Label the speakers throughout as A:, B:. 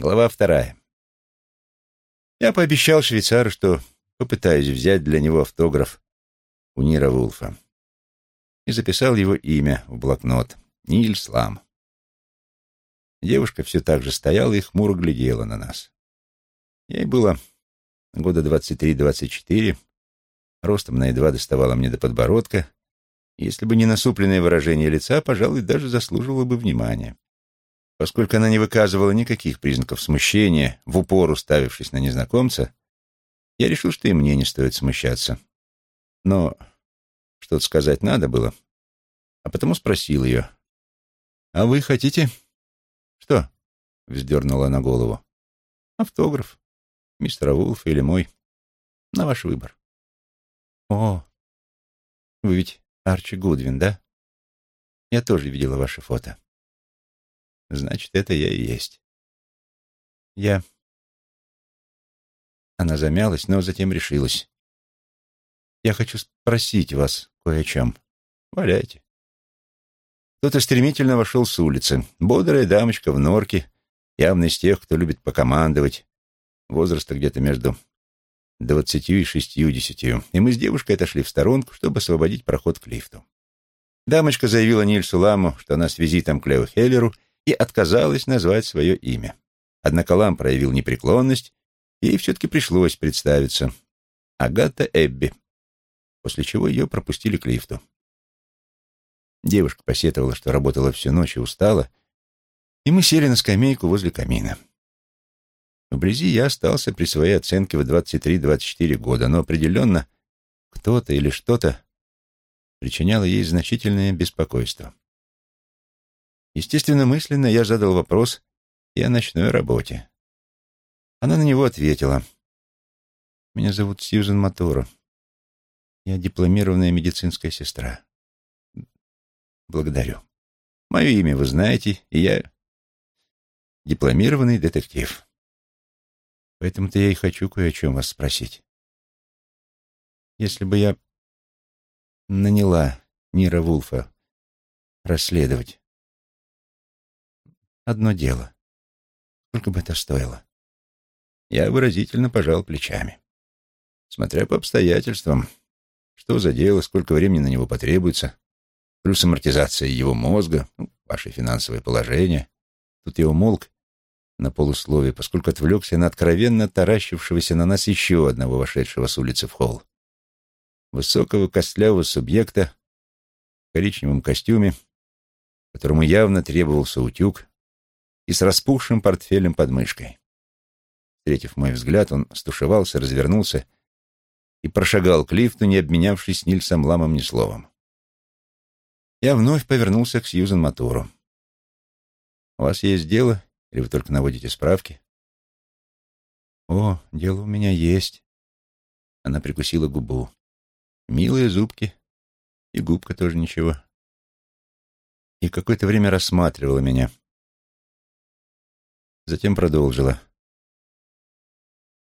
A: Глава вторая. Я пообещал швейцару, что попытаюсь взять для него автограф у Нира Вулфа. И записал его имя в блокнот. Нильс Лам. Девушка все так же стояла и хмуро глядела на нас. Ей было года двадцать три-двадцать четыре, ростом на едва доставала мне до подбородка, если бы не насупленное выражение лица, пожалуй, даже заслуживала бы внимания. Поскольку она не выказывала никаких признаков смущения, в упор уставившись на незнакомца, я решил, что и мне не стоит смущаться. Но что-то сказать надо было, а потому спросил ее. «А вы хотите?» «Что?» — вздернула она голову. «Автограф. Мистера Вулфа или мой. На ваш выбор». «О, вы ведь Арчи Гудвин, да? Я тоже видела ваше фото». Значит, это я и есть. Я... Она замялась, но затем решилась. Я хочу спросить вас кое о чем. Валяйте. Кто-то стремительно вошел с улицы. Бодрая дамочка в норке, явно из тех, кто любит покомандовать. Возраста где-то между двадцатью и шестьюдесятью. И мы с девушкой отошли в сторонку, чтобы освободить проход к лифту. Дамочка заявила Нильсу Ламу, что она с визитом к Лео Хеллеру и отказалась назвать свое имя. Однако Лам проявил непреклонность, и ей все-таки пришлось представиться. Агата Эбби, после чего ее пропустили к лифту. Девушка посетовала, что работала всю ночь и устала, и мы сели на скамейку возле камина. Вблизи я остался при своей оценке в 23-24 года, но определенно кто-то или что-то причиняло ей значительное беспокойство. Естественно, мысленно я задал вопрос и о ночной работе. Она на него ответила. «Меня зовут Сьюзен Моторо. Я дипломированная медицинская сестра. Благодарю. Мое имя вы знаете, и я дипломированный детектив. Поэтому-то я и хочу кое о чем вас спросить. Если бы я наняла Нира Вулфа расследовать одно дело. Сколько бы это стоило? Я выразительно пожал плечами. Смотря по обстоятельствам, что за дело, сколько времени на него потребуется, плюс амортизация его мозга, ну, ваше финансовое положение. Тут я умолк на полусловие, поскольку отвлекся на откровенно таращившегося на нас еще одного вошедшего с улицы в холл. Высокого костлявого субъекта в коричневом костюме, которому явно требовался утюг, и с распухшим портфелем под мышкой. Встретив мой взгляд, он стушевался, развернулся и прошагал к лифту, не обменявшись с Нильсом Ламом ни словом. Я вновь повернулся к Сьюзен Мотору. «У вас есть дело, или вы только наводите справки?» «О, дело у меня есть». Она прикусила губу. «Милые зубки. И губка тоже ничего». И какое-то время рассматривала меня, Затем продолжила.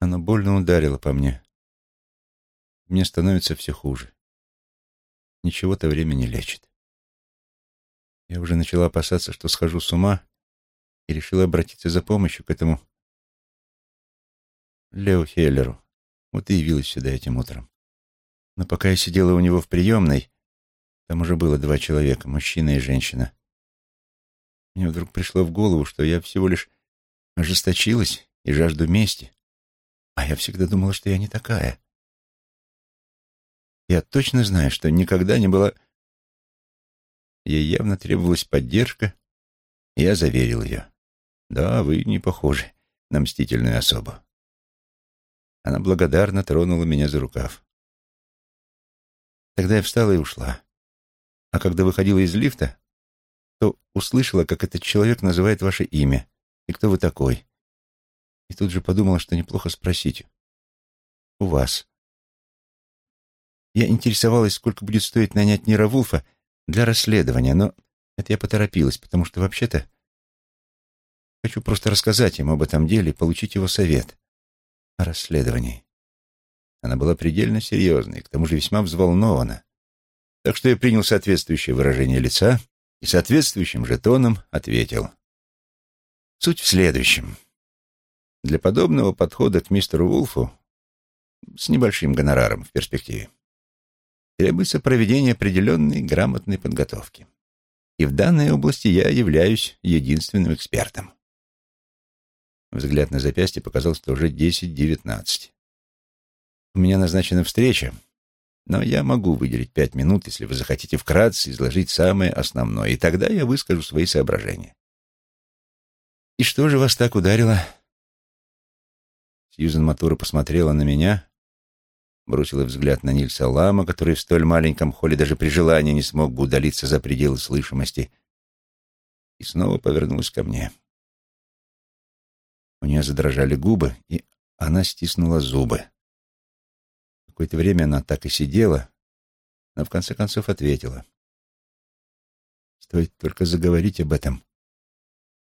A: Оно больно ударило по мне. Мне становится все хуже. Ничего-то время не лечит. Я уже начала опасаться, что схожу с ума, и решила обратиться за помощью к этому Лео Хеллеру. Вот и явилась сюда этим утром. Но пока я сидела у него в приемной, там уже было два человека, мужчина и женщина. Мне вдруг пришло в голову, что я всего лишь ожесточилась и жажду мести. А я всегда думала, что я не такая. Я точно знаю, что никогда не была... Ей явно требовалась поддержка, я заверил ее. Да, вы не похожи на мстительную особу. Она благодарно тронула меня за рукав. Тогда я встала и ушла. А когда выходила из лифта, то услышала, как этот человек называет ваше имя и кто вы такой? И тут же подумала, что неплохо спросить. У вас. Я интересовалась, сколько будет стоить нанять Нира Вулфа для расследования, но это я поторопилась, потому что вообще-то хочу просто рассказать ему об этом деле и получить его совет о расследовании. Она была предельно серьезной, к тому же весьма взволнована. Так что я принял соответствующее выражение лица и соответствующим же тоном ответил. Суть в следующем. Для подобного подхода к мистеру Вулфу с небольшим гонораром в перспективе требуется проведение определенной грамотной подготовки. И в данной области я являюсь единственным экспертом. Взгляд на запястье показал, что уже 10-19. У меня назначена встреча, но я могу выделить пять минут, если вы захотите вкратце изложить самое основное, и тогда я выскажу свои соображения. «И что же вас так ударило?» Сьюзен Матура посмотрела на меня, бросила взгляд на Нильса Лама, который в столь маленьком холле даже при желании не смог бы удалиться за пределы слышимости, и снова повернулась ко мне. У нее задрожали губы, и она стиснула зубы. Какое-то время она так и сидела, но в конце концов ответила. Стоит только заговорить об этом,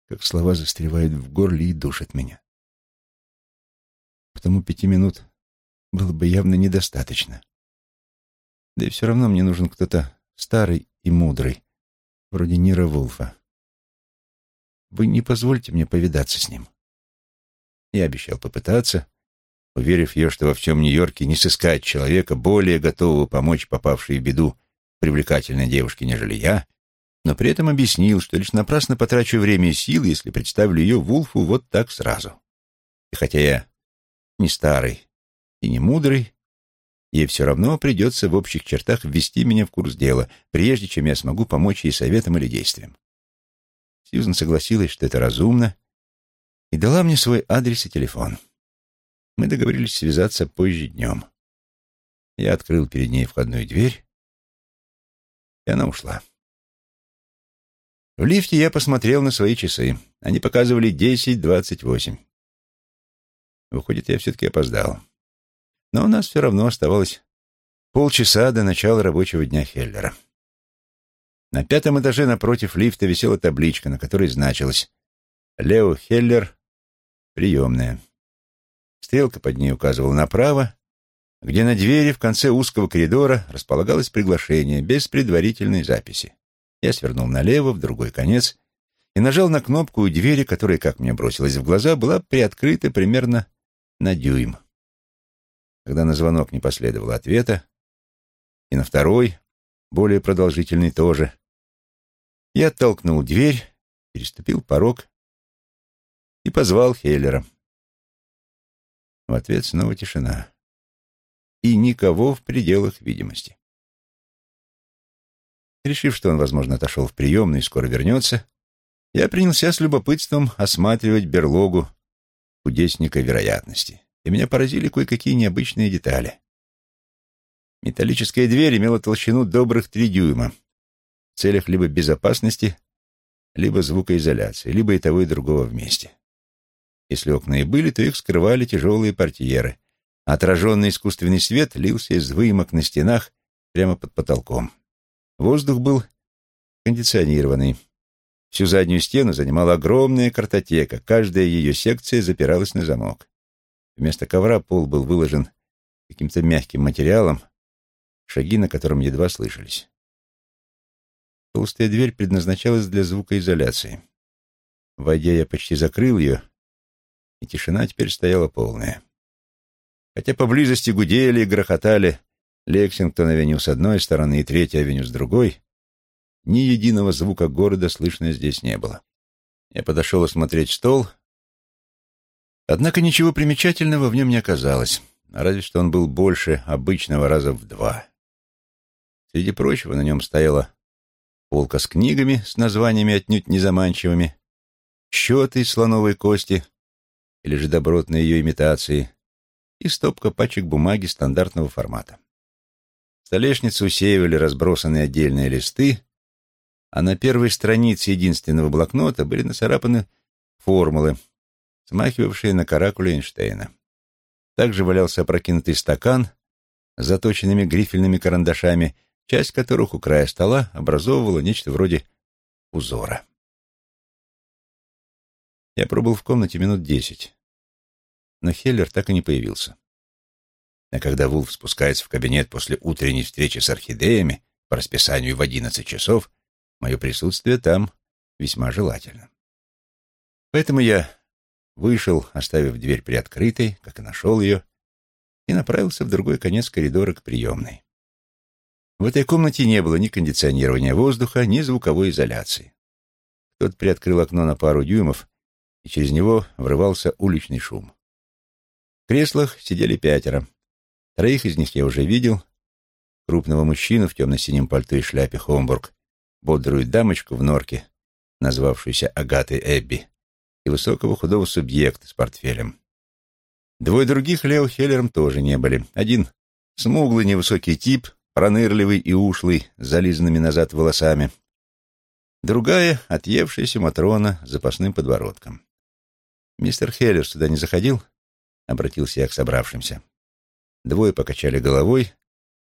A: как слова застревают в горле и душат меня. Потому пяти минут было бы явно недостаточно. Да и все равно мне нужен кто-то старый и мудрый, вроде Нира Вулфа. Вы не позвольте мне повидаться с ним. Я обещал попытаться, уверив ее, что во всем Нью-Йорке не сыскать человека, более готового помочь попавшей в беду привлекательной девушке, нежели я, но при этом объяснил, что лишь напрасно потрачу время и силы, если представлю ее Вулфу вот так сразу. И хотя я не старый и не мудрый, ей все равно придется в общих чертах ввести меня в курс дела, прежде чем я смогу помочь ей советом или действием. Сьюзен согласилась, что это разумно, и дала мне свой адрес и телефон. Мы договорились связаться позже днем. Я открыл перед ней входную дверь, и она ушла. В лифте я посмотрел на свои часы. Они показывали десять двадцать восемь. Выходит, я все-таки опоздал. Но у нас все равно оставалось полчаса до начала рабочего дня Хеллера. На пятом этаже напротив лифта висела табличка, на которой значилось «Лео Хеллер, приемная». Стрелка под ней указывала направо, где на двери в конце узкого коридора располагалось приглашение без предварительной записи. Я свернул налево, в другой конец, и нажал на кнопку у двери, которая, как мне бросилось в глаза, была приоткрыта примерно на дюйм. Когда на звонок не последовало ответа, и на второй, более продолжительный тоже, я оттолкнул дверь, переступил порог и позвал Хейлера. В ответ снова тишина. И никого в пределах видимости. Решив, что он, возможно, отошел в приемную и скоро вернется, я принялся с любопытством осматривать берлогу кудесника вероятности, и меня поразили кое-какие необычные детали. Металлическая дверь имела толщину добрых три дюйма в целях либо безопасности, либо звукоизоляции, либо и того, и другого вместе. Если окна и были, то их скрывали тяжелые портьеры, отраженный искусственный свет лился из выемок на стенах прямо под потолком. Воздух был кондиционированный, Всю заднюю стену занимала огромная картотека, каждая ее секция запиралась на замок. Вместо ковра пол был выложен каким-то мягким материалом, шаги на котором едва слышались. Толстая дверь предназначалась для звукоизоляции. Войдя, я почти закрыл ее, и тишина теперь стояла полная. Хотя поблизости гудели и грохотали Лексингтон-авеню с одной стороны и Третья авеню с другой, ни единого звука города слышно здесь не было. Я подошел осмотреть стол, однако ничего примечательного в нем не оказалось, разве что он был больше обычного раза в два. Среди прочего на нем стояла полка с книгами с названиями отнюдь незаманчивыми, счеты из слоновой кости или же добротные ее имитации и стопка пачек бумаги стандартного формата. Столешницу усеивали разбросанные отдельные листы, а на первой странице единственного блокнота были нацарапаны формулы, смахивавшие на каракули Эйнштейна. Также валялся опрокинутый стакан с заточенными грифельными карандашами, часть которых у края стола образовывала нечто вроде узора. Я пробыл в комнате минут десять, но Хеллер так и не появился. А когда Вулф спускается в кабинет после утренней встречи с орхидеями по расписанию в одиннадцать часов, Мое присутствие там весьма желательно. Поэтому я вышел, оставив дверь приоткрытой, как и нашел ее, и направился в другой конец коридора к приемной. В этой комнате не было ни кондиционирования воздуха, ни звуковой изоляции. Кто-то приоткрыл окно на пару дюймов, и через него врывался уличный шум. В креслах сидели пятеро. Троих из них я уже видел. Крупного мужчину в темно-синем пальто и шляпе Хомбург, бодрую дамочку в норке, назвавшуюся Агатой Эбби, и высокого худого субъекта с портфелем. Двое других Лео Хеллером тоже не были. Один — смуглый невысокий тип, пронырливый и ушлый, с зализанными назад волосами. Другая — отъевшаяся Матрона с запасным подбородком. «Мистер Хеллер сюда не заходил?» — обратился я к собравшимся. Двое покачали головой,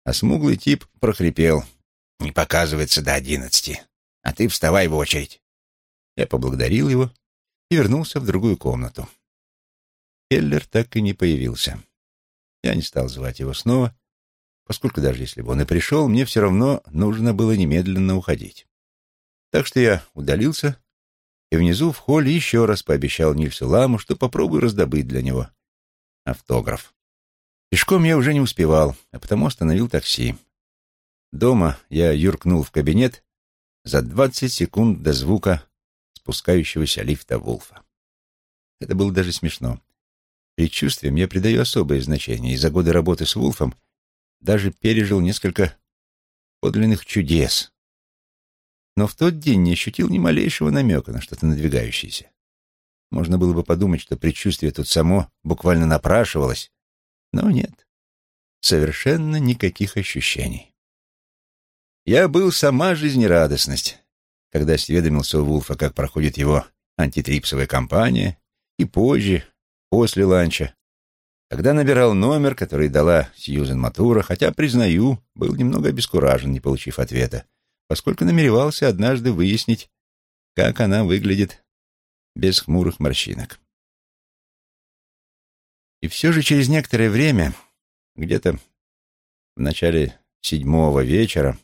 A: а смуглый тип прохрипел. «Не показывается до одиннадцати, а ты вставай в очередь». Я поблагодарил его и вернулся в другую комнату. Хеллер так и не появился. Я не стал звать его снова, поскольку даже если бы он и пришел, мне все равно нужно было немедленно уходить. Так что я удалился и внизу в холле еще раз пообещал Нильсу Ламу, что попробую раздобыть для него автограф. Пешком я уже не успевал, а потому остановил такси. Дома я юркнул в кабинет за двадцать секунд до звука спускающегося лифта Вулфа. Это было даже смешно. Предчувствиям я придаю особое значение, и за годы работы с Вулфом даже пережил несколько подлинных чудес. Но в тот день не ощутил ни малейшего намека на что-то надвигающееся. Можно было бы подумать, что предчувствие тут само буквально напрашивалось, но нет, совершенно никаких ощущений. Я был сама жизнерадостность, когда осведомился у Вулфа, как проходит его антитрипсовая кампания, и позже, после ланча, когда набирал номер, который дала Сьюзен Матура, хотя, признаю, был немного обескуражен, не получив ответа, поскольку намеревался однажды выяснить, как она выглядит без хмурых морщинок. И все же через некоторое время, где-то в начале седьмого вечера,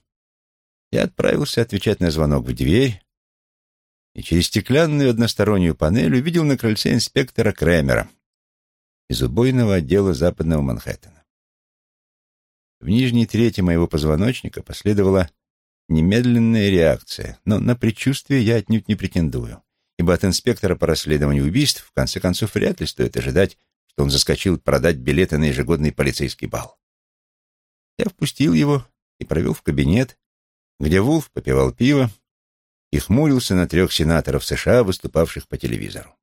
A: я отправился отвечать на звонок в дверь и через стеклянную одностороннюю панель увидел на крыльце инспектора Кремера из убойного отдела западного Манхэттена. В нижней трети моего позвоночника последовала немедленная реакция, но на предчувствие я отнюдь не претендую, ибо от инспектора по расследованию убийств в конце концов вряд ли стоит ожидать, что он заскочил продать билеты на ежегодный полицейский бал. Я впустил его и провел в кабинет, где Вулф попивал пиво и хмурился на трех сенаторов США, выступавших по телевизору.